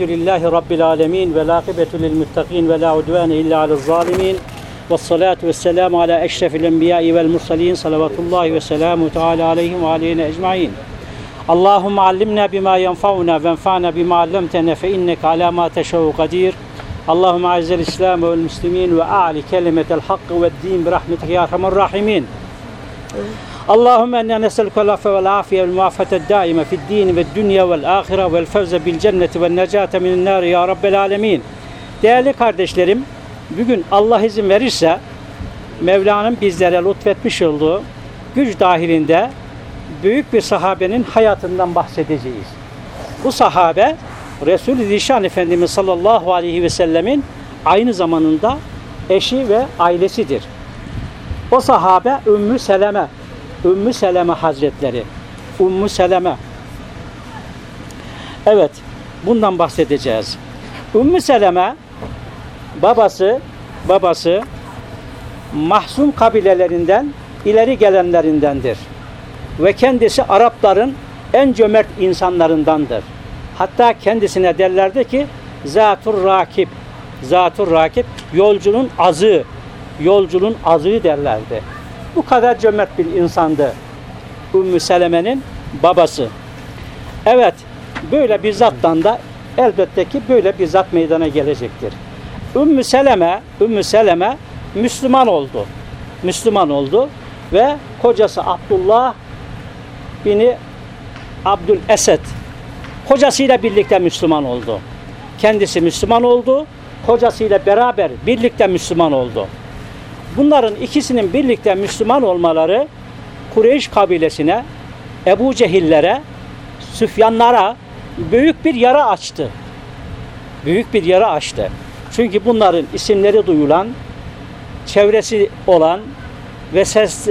الحمد لله رب العالمين ولاقبة للمتقين ولا عدوان إلا على الظالمين. والصلاة والسلام على أشرف الأنبياء والمرسلين صلوات الله وسلامه تعالى عليهم وعلينا أجمعين. اللهم علمنا بما ينفعنا وانفعنا بما علمتنا فإنك على ما تشاء قدير. اللهم أعز الإسلام والمسلمين وأعلي كلمة الحق والدين برحمتك يا أرحم الراحمين. Allahümme enna neselüke lafe vel afiye vel muafete daime fid dini ve dünya vel ahire vel fevze bil cenneti vel necate minin nari ya rabbel alemin. Değerli kardeşlerim, bugün Allah izin verirse Mevla'nın bizlere lütfetmiş olduğu güç dahilinde büyük bir sahabenin hayatından bahsedeceğiz. Bu sahabe Resul-i Zişan Efendimiz sallallahu aleyhi ve sellemin aynı zamanında eşi ve ailesidir. O sahabe Ümmü Seleme Ümmü Seleme Hazretleri. Ümmü Seleme. Evet, bundan bahsedeceğiz. Ümmü Seleme babası babası Mahzum kabilelerinden ileri gelenlerindendir. Ve kendisi Arapların en cömert insanlarındandır. Hatta kendisine derlerdi ki Zatur Rakip. Zatur Rakip yolcunun azı. Yolcunun azığı derlerdi. Bu kadar cömert bir insandı. Ümmü Seleme'nin babası. Evet, böyle bir zattan da elbette ki böyle bir zat meydana gelecektir. Ümmü Seleme, Ümmü Seleme Müslüman oldu. Müslüman oldu ve kocası Abdullah bini Abdül Esed kocasıyla birlikte Müslüman oldu. Kendisi Müslüman oldu. Kocasıyla beraber birlikte Müslüman oldu. Bunların ikisinin birlikte Müslüman olmaları Kureyş kabilesine, Ebu Cehillere, Süfyanlara büyük bir yara açtı. Büyük bir yara açtı. Çünkü bunların isimleri duyulan, çevresi olan ve ses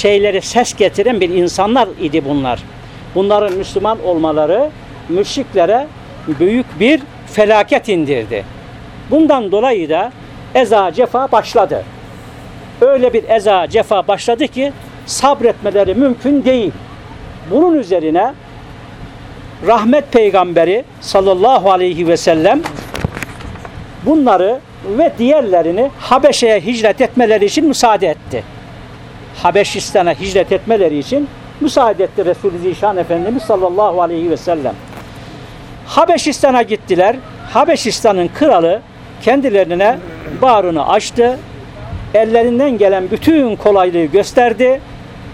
şeyleri ses getiren bir insanlar idi bunlar. Bunların Müslüman olmaları müşriklere büyük bir felaket indirdi. Bundan dolayı da eza cefa başladı öyle bir eza cefa başladı ki sabretmeleri mümkün değil. Bunun üzerine rahmet peygamberi sallallahu aleyhi ve sellem bunları ve diğerlerini Habeşe'ye hicret etmeleri için müsaade etti. Habeşistan'a hicret etmeleri için müsaade etti Resulü Zişan Efendimiz sallallahu aleyhi ve sellem. Habeşistan'a gittiler. Habeşistan'ın kralı kendilerine bağrını açtı ellerinden gelen bütün kolaylığı gösterdi.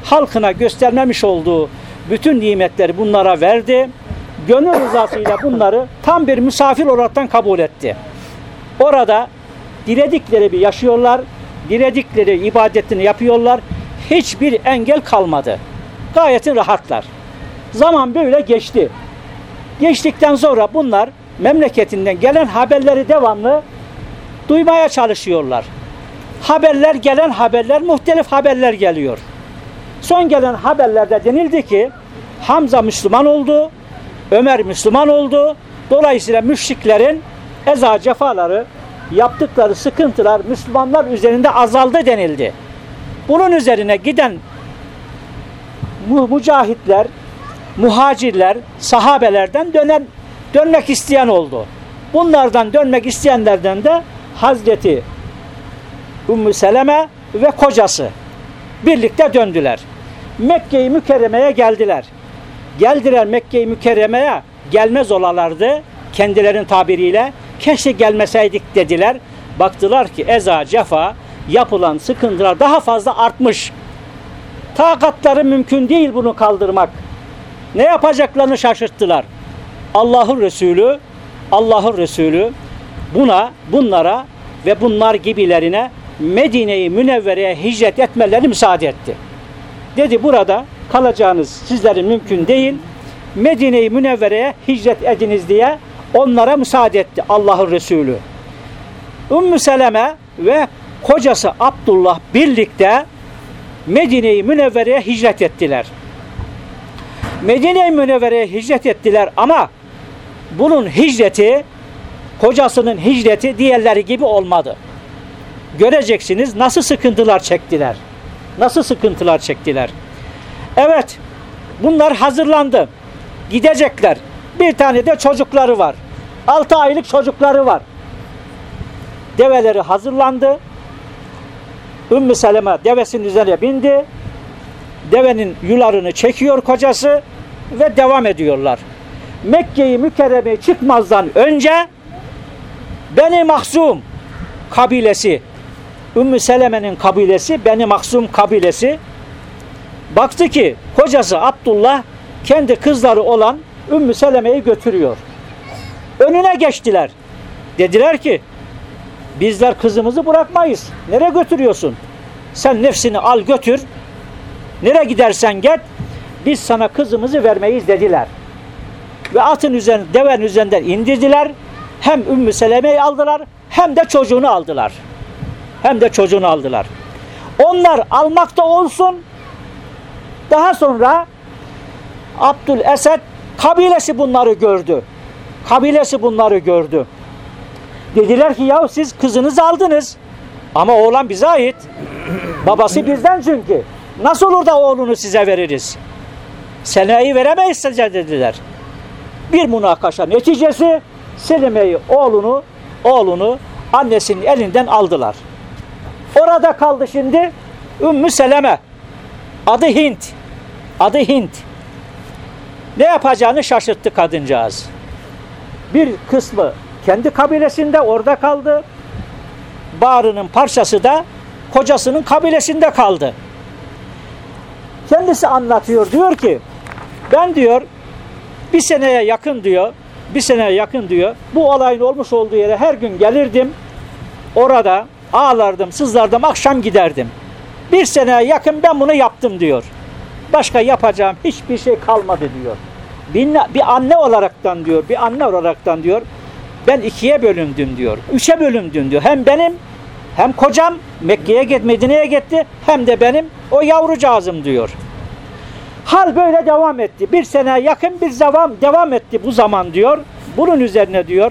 Halkına göstermemiş olduğu bütün nimetleri bunlara verdi. Gönül rızasıyla bunları tam bir misafir olaraktan kabul etti. Orada diledikleri bir yaşıyorlar, diledikleri ibadetini yapıyorlar. Hiçbir engel kalmadı. Gayet rahatlar. Zaman böyle geçti. Geçtikten sonra bunlar memleketinden gelen haberleri devamlı duymaya çalışıyorlar haberler gelen haberler muhtelif haberler geliyor. Son gelen haberlerde denildi ki Hamza Müslüman oldu, Ömer Müslüman oldu. Dolayısıyla müşriklerin eza cefaları, yaptıkları sıkıntılar Müslümanlar üzerinde azaldı denildi. Bunun üzerine giden mücahitler, muhacirler, sahabelerden dönen, dönmek isteyen oldu. Bunlardan dönmek isteyenlerden de Hazreti Ümmü Seleme ve kocası birlikte döndüler. Mekke-i Mükerreme'ye geldiler. Geldiler Mekke-i Mükerreme'ye gelmez olalardı kendilerin tabiriyle. Keşke gelmeseydik dediler. Baktılar ki eza cefa yapılan sıkıntılar daha fazla artmış. Takatları mümkün değil bunu kaldırmak. Ne yapacaklarını şaşırttılar. Allah'ın Resulü Allah'ın Resulü buna bunlara ve bunlar gibilerine Medine'yi Münevvere'ye hicret etmeleri müsaade etti. Dedi burada kalacağınız sizlerin mümkün değil. Medine'yi Münevvere'ye hicret ediniz diye onlara müsaade etti Allah'ın Resulü. Ümmü Seleme ve kocası Abdullah birlikte Medine'yi Münevvere'ye hicret ettiler. Medine'yi Münevvere'ye hicret ettiler ama bunun hicreti kocasının hicreti diğerleri gibi olmadı göreceksiniz nasıl sıkıntılar çektiler. Nasıl sıkıntılar çektiler. Evet bunlar hazırlandı. Gidecekler. Bir tane de çocukları var. 6 aylık çocukları var. Develeri hazırlandı. Ümmü Seleme devesinin üzerine bindi. Devenin yularını çekiyor kocası ve devam ediyorlar. Mekke'yi mükerreme çıkmazdan önce Beni Maksum kabilesi Ümmü Seleme'nin kabilesi Beni Maksum kabilesi baktı ki kocası Abdullah kendi kızları olan Ümmü Seleme'yi götürüyor. Önüne geçtiler. Dediler ki bizler kızımızı bırakmayız. Nereye götürüyorsun? Sen nefsini al götür. Nereye gidersen git. Biz sana kızımızı vermeyiz dediler. Ve atın üzerine, devenin üzerinden indirdiler. Hem Ümmü Seleme'yi aldılar hem de çocuğunu aldılar. Hem de çocuğunu aldılar. Onlar almakta olsun. Daha sonra Abdül Esed kabilesi bunları gördü. Kabilesi bunları gördü. Dediler ki ya siz kızınızı aldınız. Ama oğlan bize ait. Babası bizden çünkü. Nasıl olur da oğlunu size veririz? Seneyi veremeyiz size dediler. Bir münakaşa neticesi Selime'yi oğlunu oğlunu annesinin elinden aldılar. Orada kaldı şimdi Ümmü Seleme. Adı Hint. Adı Hint. Ne yapacağını şaşırttı kadıncağız. Bir kısmı kendi kabilesinde orada kaldı. Bağrının parçası da kocasının kabilesinde kaldı. Kendisi anlatıyor diyor ki ben diyor bir seneye yakın diyor bir seneye yakın diyor bu olayın olmuş olduğu yere her gün gelirdim orada ağlardım sızlardım akşam giderdim. Bir seneye yakın ben bunu yaptım diyor. Başka yapacağım hiçbir şey kalmadı diyor. Bir, bir anne olaraktan diyor bir anne olaraktan diyor ben ikiye bölündüm diyor üçe bölündüm diyor. Hem benim hem kocam Mekke'ye git Medine'ye gitti hem de benim o yavrucağızım diyor. Hal böyle devam etti. Bir sene yakın bir zaman devam etti bu zaman diyor. Bunun üzerine diyor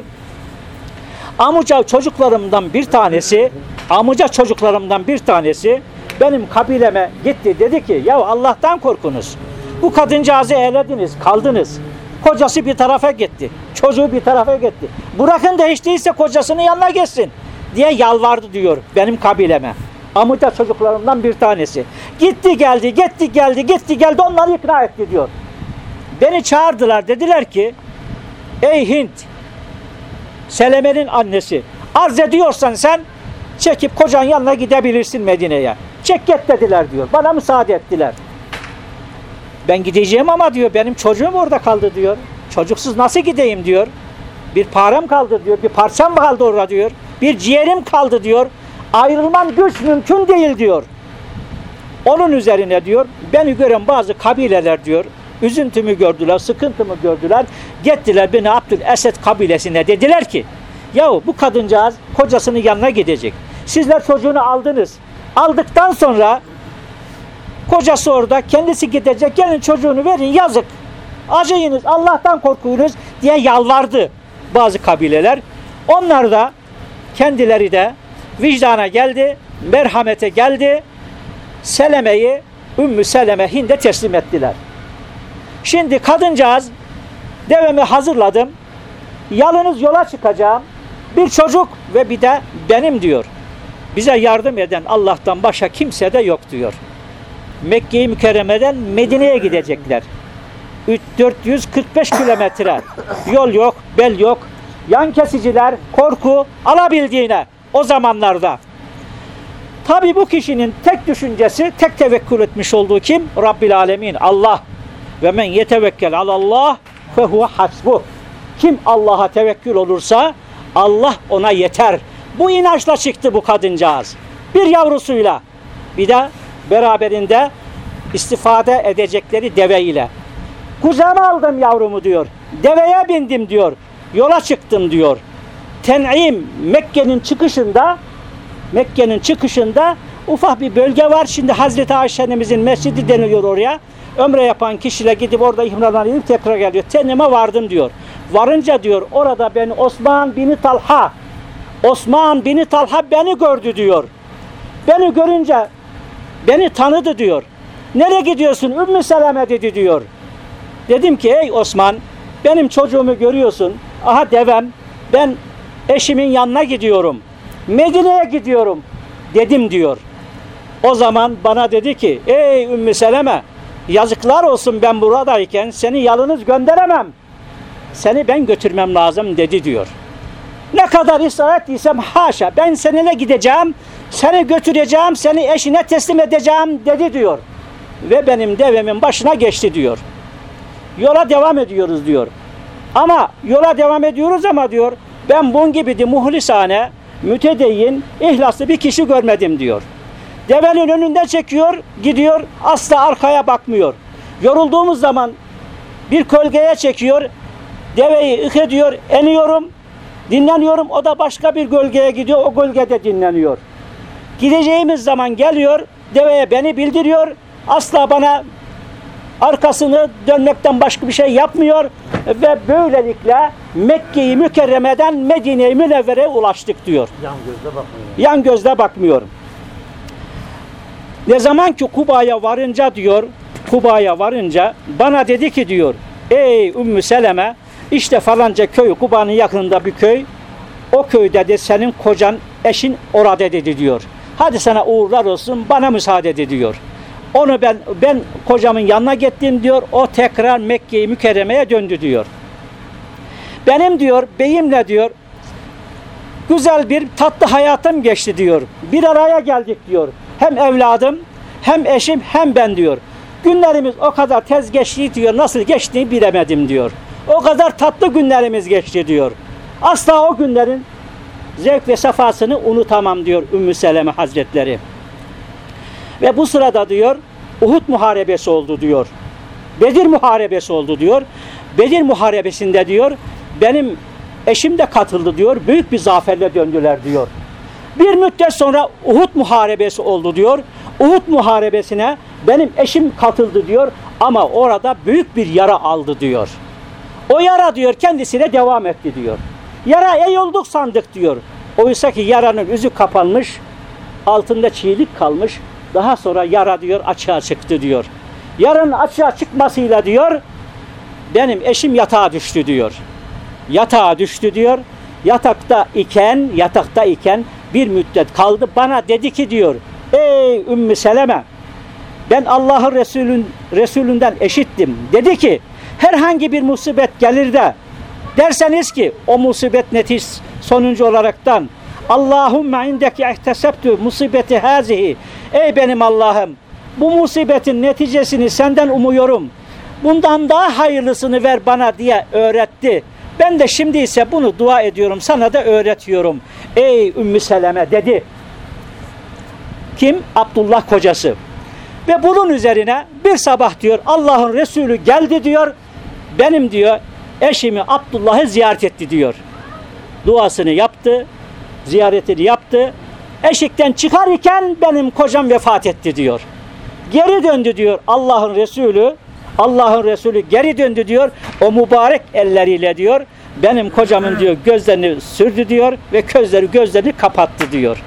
amuca çocuklarımdan bir tanesi amuca çocuklarımdan bir tanesi benim kabileme gitti. Dedi ki ya Allah'tan korkunuz. Bu kadıncağızı eğlediniz, kaldınız. Kocası bir tarafa gitti. Çocuğu bir tarafa gitti. Bırakın da hiç değilse kocasının yanına geçsin diye yalvardı diyor benim kabileme. Amuca çocuklarımdan bir tanesi. Gitti geldi, gitti geldi, gitti geldi onları ikna etti diyor. Beni çağırdılar dediler ki ey Hint Seleme'nin annesi arz ediyorsan sen çekip kocan yanına gidebilirsin Medine'ye. Çek git dediler diyor. Bana müsaade ettiler. Ben gideceğim ama diyor benim çocuğum orada kaldı diyor. Çocuksuz nasıl gideyim diyor. Bir param kaldı diyor. Bir parçam kaldı orada diyor. Bir ciğerim kaldı diyor ayrılmam güç mümkün değil diyor. Onun üzerine diyor beni gören bazı kabileler diyor üzüntümü gördüler, sıkıntımı gördüler. Gittiler beni Abdül Esed kabilesine dediler ki yahu bu kadıncağız kocasının yanına gidecek. Sizler çocuğunu aldınız. Aldıktan sonra kocası orada kendisi gidecek gelin çocuğunu verin yazık. Acıyınız Allah'tan korkuyunuz diye yalvardı bazı kabileler. Onlar da kendileri de vicdana geldi, merhamete geldi. Seleme'yi Ümmü Seleme Hind'e teslim ettiler. Şimdi kadıncağız devemi hazırladım. Yalınız yola çıkacağım. Bir çocuk ve bir de benim diyor. Bize yardım eden Allah'tan başka kimse de yok diyor. Mekke-i Mükerreme'den Medine'ye gidecekler. 445 kilometre. Yol yok, bel yok. Yan kesiciler, korku alabildiğine o zamanlarda. Tabi bu kişinin tek düşüncesi, tek tevekkül etmiş olduğu kim? Rabbil Alemin, Allah. Ve men yetevekkel alallah fehuve hasbuh. Kim Allah'a tevekkül olursa Allah ona yeter. Bu inançla çıktı bu kadıncağız. Bir yavrusuyla bir de beraberinde istifade edecekleri deve ile. Kucağıma aldım yavrumu diyor. Deveye bindim diyor. Yola çıktım diyor. Ten'im Mekke'nin çıkışında Mekke'nin çıkışında ufak bir bölge var. Şimdi Hazreti Ayşe'mizin mescidi deniliyor oraya. Ömre yapan kişiler gidip orada ihramlarını edip tekrar geliyor. Tenime vardım diyor. Varınca diyor orada beni Osman bini Talha Osman bini Talha beni gördü diyor. Beni görünce beni tanıdı diyor. Nereye gidiyorsun? Ümmü Seleme dedi diyor. Dedim ki ey Osman benim çocuğumu görüyorsun. Aha devem ben eşimin yanına gidiyorum. Medine'ye gidiyorum dedim diyor. O zaman bana dedi ki ey Ümmü Seleme yazıklar olsun ben buradayken seni yalnız gönderemem. Seni ben götürmem lazım dedi diyor. Ne kadar ısrar ettiysem haşa ben seninle gideceğim, seni götüreceğim, seni eşine teslim edeceğim dedi diyor. Ve benim devemin başına geçti diyor. Yola devam ediyoruz diyor. Ama yola devam ediyoruz ama diyor ben bunun gibi de muhlisane, mütedeyyin, ihlaslı bir kişi görmedim diyor. Devenin önünden çekiyor, gidiyor, asla arkaya bakmıyor. Yorulduğumuz zaman bir kölgeye çekiyor, deveyi ık ediyor, eniyorum, dinleniyorum, o da başka bir gölgeye gidiyor, o gölgede dinleniyor. Gideceğimiz zaman geliyor, deveye beni bildiriyor, asla bana arkasını dönmekten başka bir şey yapmıyor ve böylelikle Mekke'yi mükerremeden Medine-i Münevvere'ye ulaştık diyor. Yan gözle bakmıyor. Yan gözle bakmıyor. Ne zaman ki Kuba'ya varınca diyor, Kuba'ya varınca bana dedi ki diyor, ey Ümmü Seleme işte falanca köy Kuba'nın yakınında bir köy. O köyde de senin kocan eşin orada dedi diyor. Hadi sana uğurlar olsun bana müsaade dedi diyor. Onu ben ben kocamın yanına gittim diyor. O tekrar Mekke'yi mükerremeye döndü diyor. Benim diyor beyimle diyor güzel bir tatlı hayatım geçti diyor. Bir araya geldik diyor. Hem evladım hem eşim hem ben diyor. Günlerimiz o kadar tez geçti diyor. Nasıl geçtiğini bilemedim diyor. O kadar tatlı günlerimiz geçti diyor. Asla o günlerin zevk ve safasını unutamam diyor Ümmü Seleme Hazretleri. Ve bu sırada diyor Uhud muharebesi oldu diyor. Bedir muharebesi oldu diyor. Bedir muharebesinde diyor benim eşim de katıldı diyor. Büyük bir zaferle döndüler diyor. Bir müddet sonra Uhud muharebesi oldu diyor. Uhud muharebesine benim eşim katıldı diyor ama orada büyük bir yara aldı diyor. O yara diyor kendisine devam etti diyor. Yara iyi olduk sandık diyor. Oysa ki yaranın yüzü kapanmış, altında çiğlik kalmış. Daha sonra yara diyor açığa çıktı diyor. Yaranın açığa çıkmasıyla diyor benim eşim yatağa düştü diyor. Yatağa düştü diyor. Yatakta iken, yatakta iken bir müddet kaldı. Bana dedi ki diyor, ey Ümmü Seleme ben Allah'ın Resulün, Resulünden eşittim. Dedi ki herhangi bir musibet gelir de derseniz ki o musibet netiş sonuncu olaraktan Allahümme indeki ihtesebtü musibeti hazihi ey benim Allah'ım bu musibetin neticesini senden umuyorum. Bundan daha hayırlısını ver bana diye öğretti. Ben de şimdi ise bunu dua ediyorum, sana da öğretiyorum. Ey Ümmü Seleme dedi. Kim? Abdullah kocası. Ve bunun üzerine bir sabah diyor Allah'ın Resulü geldi diyor. Benim diyor eşimi Abdullah'ı ziyaret etti diyor. Duasını yaptı, ziyaretini yaptı. Eşikten çıkar iken benim kocam vefat etti diyor. Geri döndü diyor Allah'ın Resulü. Allah'ın Resulü geri döndü diyor. O mübarek elleriyle diyor. Benim kocamın diyor gözlerini sürdü diyor ve gözleri gözlerini kapattı diyor.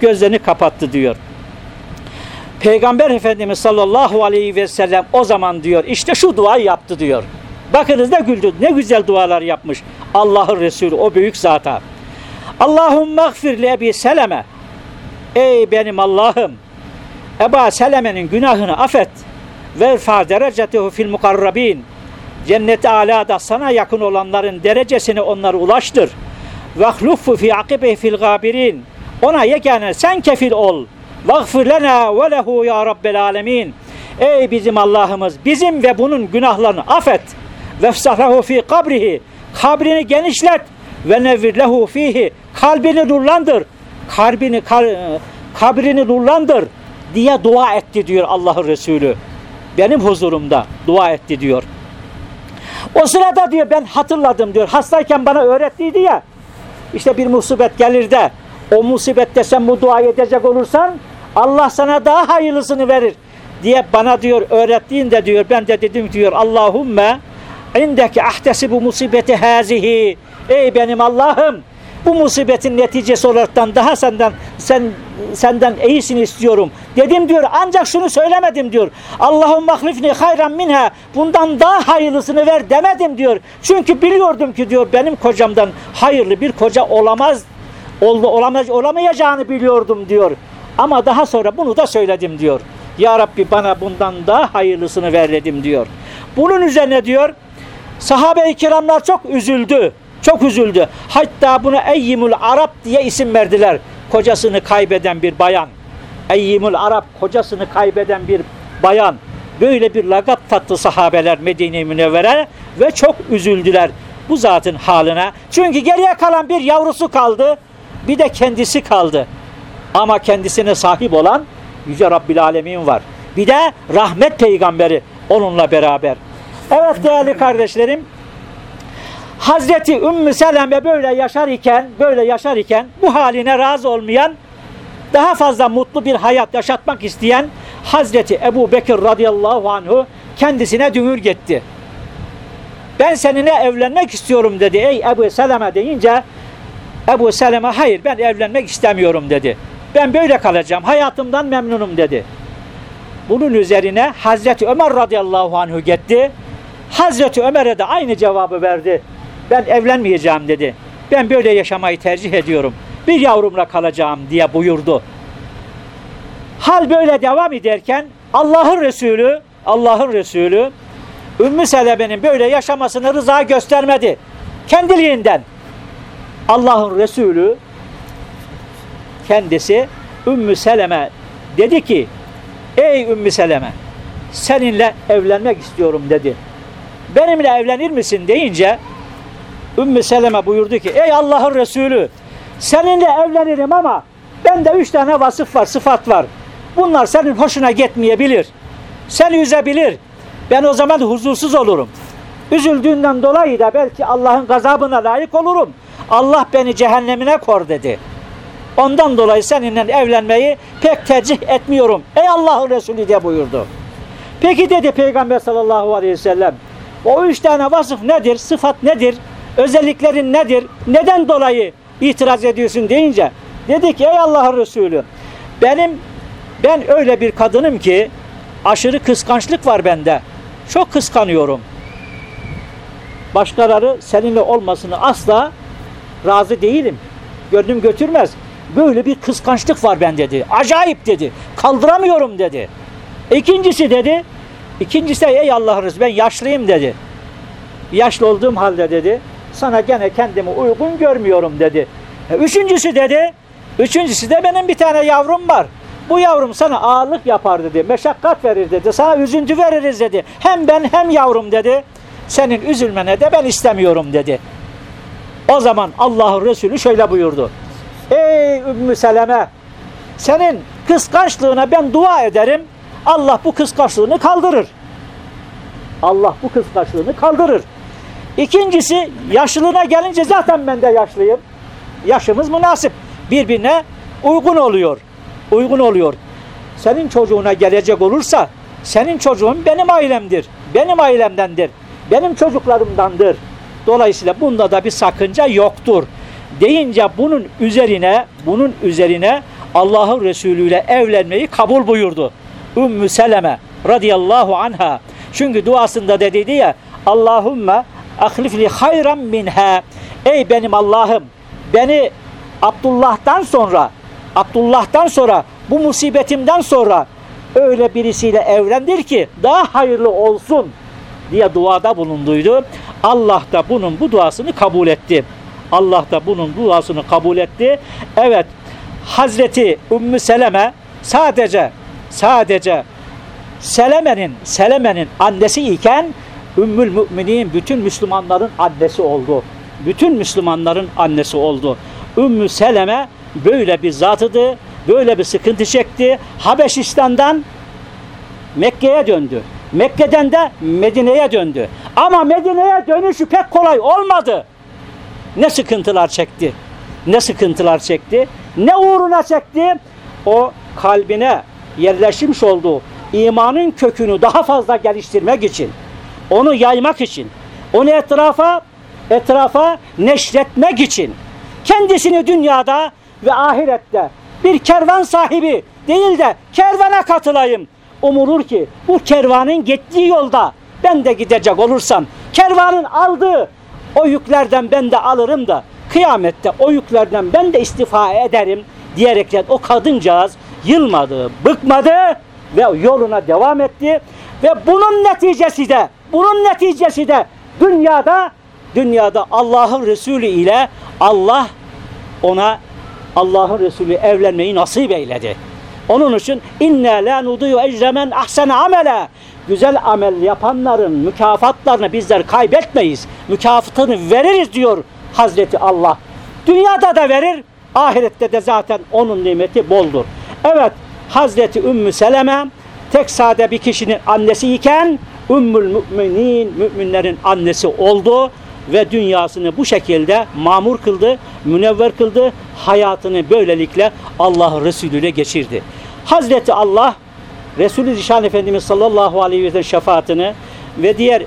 Gözlerini kapattı diyor. Peygamber Efendimiz sallallahu aleyhi ve sellem o zaman diyor işte şu duayı yaptı diyor. Bakınız ne güldü ne güzel dualar yapmış Allah'ın Resulü o büyük zata. Allahümme gfir li Ebi Seleme Ey benim Allah'ım Eba Seleme'nin günahını affet ve fa derecetehu fil mukarrabin cennet-i alada sana yakın olanların derecesini onlara ulaştır. Ve hluffu fi akibe fil gabirin ona yegane sen kefil ol. Vagfir lena ve lehu ya rabbel alemin. Ey bizim Allah'ımız bizim ve bunun günahlarını affet. Vefsahahu fi kabrihi kabrini genişlet ve nevvir lehu fihi kalbini nurlandır. Kalbini kabrini nurlandır diye dua etti diyor Allah'ın Resulü. Benim huzurumda dua etti diyor. O sırada diyor ben hatırladım diyor. Hastayken bana öğrettiydi ya. İşte bir musibet gelir de o musibette sen bu duayı edecek olursan Allah sana daha hayırlısını verir diye bana diyor öğrettiğinde diyor ben de dedim diyor Allahümme indeki ahtesi bu musibeti hazihi ey benim Allah'ım Bu musibetin neticesi olaraktan daha senden sen senden iyisini istiyorum. Dedim diyor ancak şunu söylemedim diyor. Allahum mahlifni hayran minha. Bundan daha hayırlısını ver demedim diyor. Çünkü biliyordum ki diyor benim kocamdan hayırlı bir koca olamaz. Ol, olamaz olamayacağını biliyordum diyor. Ama daha sonra bunu da söyledim diyor. Ya Rabbi bana bundan daha hayırlısını ver dedim diyor. Bunun üzerine diyor sahabe-i kiramlar çok üzüldü. Çok üzüldü. Hatta buna Eyyimul Arap diye isim verdiler. Kocasını kaybeden bir bayan. Eyyimul Arap kocasını kaybeden bir bayan. Böyle bir lagat tattı sahabeler Medine-i Münevvere ve çok üzüldüler bu zatın haline. Çünkü geriye kalan bir yavrusu kaldı. Bir de kendisi kaldı. Ama kendisine sahip olan Yüce Rabbil Alemin var. Bir de rahmet peygamberi onunla beraber. Evet değerli kardeşlerim, Hazreti Ümmü Seleme böyle yaşar iken, böyle yaşar iken bu haline razı olmayan, daha fazla mutlu bir hayat yaşatmak isteyen Hazreti Ebu Bekir radıyallahu anhu kendisine dünür gitti. Ben seninle evlenmek istiyorum dedi. Ey Ebu Seleme deyince Ebu Seleme hayır ben evlenmek istemiyorum dedi. Ben böyle kalacağım. Hayatımdan memnunum dedi. Bunun üzerine Hazreti Ömer radıyallahu anhu gitti. Hazreti Ömer'e de aynı cevabı verdi. Ben evlenmeyeceğim dedi. Ben böyle yaşamayı tercih ediyorum. Bir yavrumla kalacağım diye buyurdu. Hal böyle devam ederken Allah'ın Resulü Allah'ın Resulü Ümmü Seleme'nin böyle yaşamasını rıza göstermedi. Kendiliğinden. Allah'ın Resulü kendisi Ümmü Seleme dedi ki Ey Ümmü Seleme seninle evlenmek istiyorum dedi. Benimle evlenir misin deyince Ümmü Seleme buyurdu ki ey Allah'ın Resulü seninle evlenirim ama bende üç tane vasıf var, sıfat var. Bunlar senin hoşuna gitmeyebilir. Seni üzebilir. Ben o zaman huzursuz olurum. Üzüldüğünden dolayı da belki Allah'ın gazabına layık olurum. Allah beni cehennemine kor dedi. Ondan dolayı seninle evlenmeyi pek tercih etmiyorum. Ey Allah'ın Resulü diye buyurdu. Peki dedi Peygamber sallallahu aleyhi ve sellem. O üç tane vasıf nedir? Sıfat nedir? Özelliklerin nedir? Neden dolayı itiraz ediyorsun deyince dedi ki ey Allah'ın Resulü benim ben öyle bir kadınım ki aşırı kıskançlık var bende. Çok kıskanıyorum. Başkaları seninle olmasını asla razı değilim. Gönlüm götürmez. Böyle bir kıskançlık var ben dedi. Acayip dedi. Kaldıramıyorum dedi. İkincisi dedi. İkincisi ey Resulü ben yaşlıyım dedi. Yaşlı olduğum halde dedi. Sana gene kendimi uygun görmüyorum dedi. E, üçüncüsü dedi. Üçüncüsü de benim bir tane yavrum var. Bu yavrum sana ağırlık yapar dedi. Meşakkat verir dedi. Sana üzüntü veririz dedi. Hem ben hem yavrum dedi. Senin üzülmene de ben istemiyorum dedi. O zaman Allah'ın Resulü şöyle buyurdu. Ey Ümmü Seleme senin kıskançlığına ben dua ederim. Allah bu kıskançlığını kaldırır. Allah bu kıskançlığını kaldırır. İkincisi yaşlılığına gelince zaten ben de yaşlıyım. Yaşımız münasip. Birbirine uygun oluyor. Uygun oluyor. Senin çocuğuna gelecek olursa senin çocuğun benim ailemdir. Benim ailemdendir. Benim çocuklarımdandır. Dolayısıyla bunda da bir sakınca yoktur. Deyince bunun üzerine bunun üzerine Allah'ın Resulü ile evlenmeyi kabul buyurdu. Ümmü Seleme radıyallahu anha. Çünkü duasında da dedi ya Allahümme ahlifli hayran minha. Ey benim Allah'ım beni Abdullah'tan sonra Abdullah'tan sonra bu musibetimden sonra öyle birisiyle evlendir ki daha hayırlı olsun diye duada bulunduydu. Allah da bunun bu duasını kabul etti. Allah da bunun duasını kabul etti. Evet Hazreti Ümmü Seleme sadece sadece Seleme'nin Seleme'nin annesi iken Ümmül Müminin bütün Müslümanların annesi oldu. Bütün Müslümanların annesi oldu. Ümmü Seleme böyle bir zatıdı. Böyle bir sıkıntı çekti. Habeşistan'dan Mekke'ye döndü. Mekke'den de Medine'ye döndü. Ama Medine'ye dönüşü pek kolay olmadı. Ne sıkıntılar çekti. Ne sıkıntılar çekti. Ne uğruna çekti? O kalbine yerleşmiş olduğu imanın kökünü daha fazla geliştirmek için, onu yaymak için, onu etrafa etrafa neşretmek için kendisini dünyada ve ahirette bir kervan sahibi değil de kervana katılayım. Umulur ki bu kervanın gittiği yolda ben de gidecek olursam kervanın aldığı o yüklerden ben de alırım da kıyamette o yüklerden ben de istifa ederim diyerekten o kadıncağız yılmadı, bıkmadı ve yoluna devam etti ve bunun neticesi de bunun neticesi de dünyada dünyada Allah'ın Resulü ile Allah ona Allah'ın Resulü evlenmeyi nasip eyledi. Onun için inna la nudiyu ecremen ahsene amele. Güzel amel yapanların mükafatlarını bizler kaybetmeyiz. Mükafatını veririz diyor Hazreti Allah. Dünyada da verir, ahirette de zaten onun nimeti boldur. Evet, Hazreti Ümmü Seleme tek sade bir kişinin annesi iken Ümmül Müminin, müminlerin annesi oldu ve dünyasını bu şekilde mamur kıldı, münevver kıldı, hayatını böylelikle Allah Resulü ile geçirdi. Hazreti Allah Resulü Zişan Efendimiz sallallahu aleyhi ve sellem şefaatini ve diğer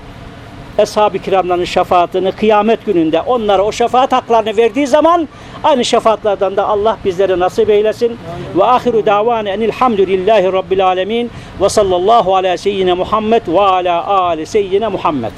Eshab-ı kiramların şefaatini kıyamet gününde onlara o şefaat haklarını verdiği zaman aynı şefaatlerden de Allah bizlere nasip eylesin. Ve ahiru davane enilhamdülillahi rabbil alemin ve sallallahu ala seyyidine Muhammed ve ala ali seyyidine Muhammed.